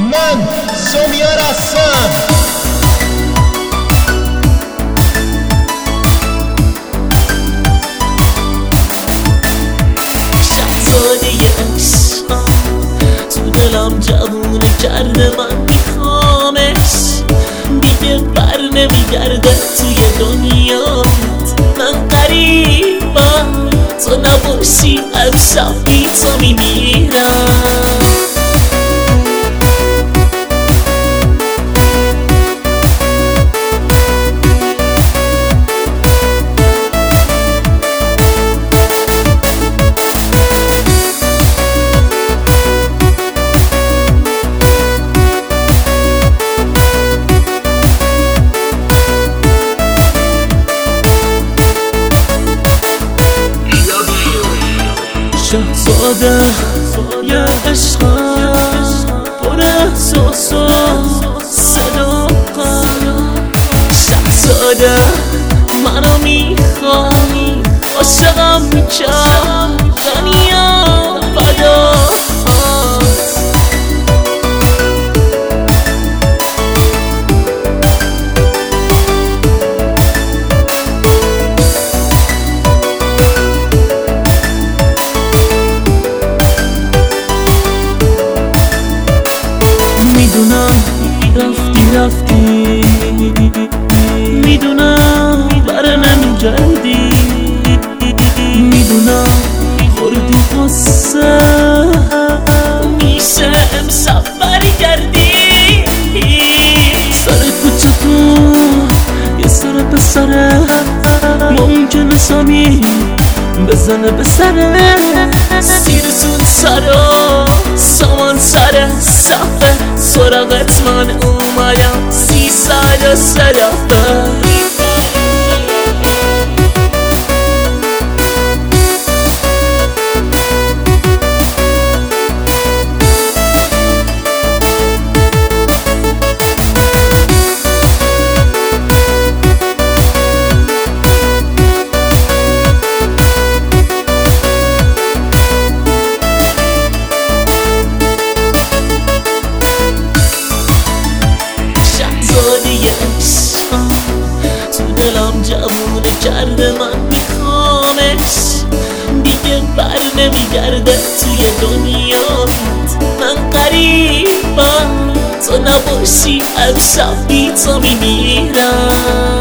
من سومیار هستم دلم جوونه کرده من میخوامش دیگه بر نمیگرده توی دنیات. من قریبم تو نباشی امشب بی تو میمیرم. شهزاده یه عشقم پر احساس و صداقت شهزاده منو می‌خوای عاشقم می‌کرد می‌دونم رفتی رفتی. می‌دونم بر نمیگردی می‌دونم خوردی قصه. میشه امشب برگردی سر کوچتون یه سر پسره ممکنه سامی بزنه به سره سیرسون سر صفه سراغت من اومدم. سی سال سلافه شهزاده دلم جوونه کرده من میخوامش دیگه بر نمیگرده توی دنیات. من قریبم تو نباشی امشب بی تو میمیرم.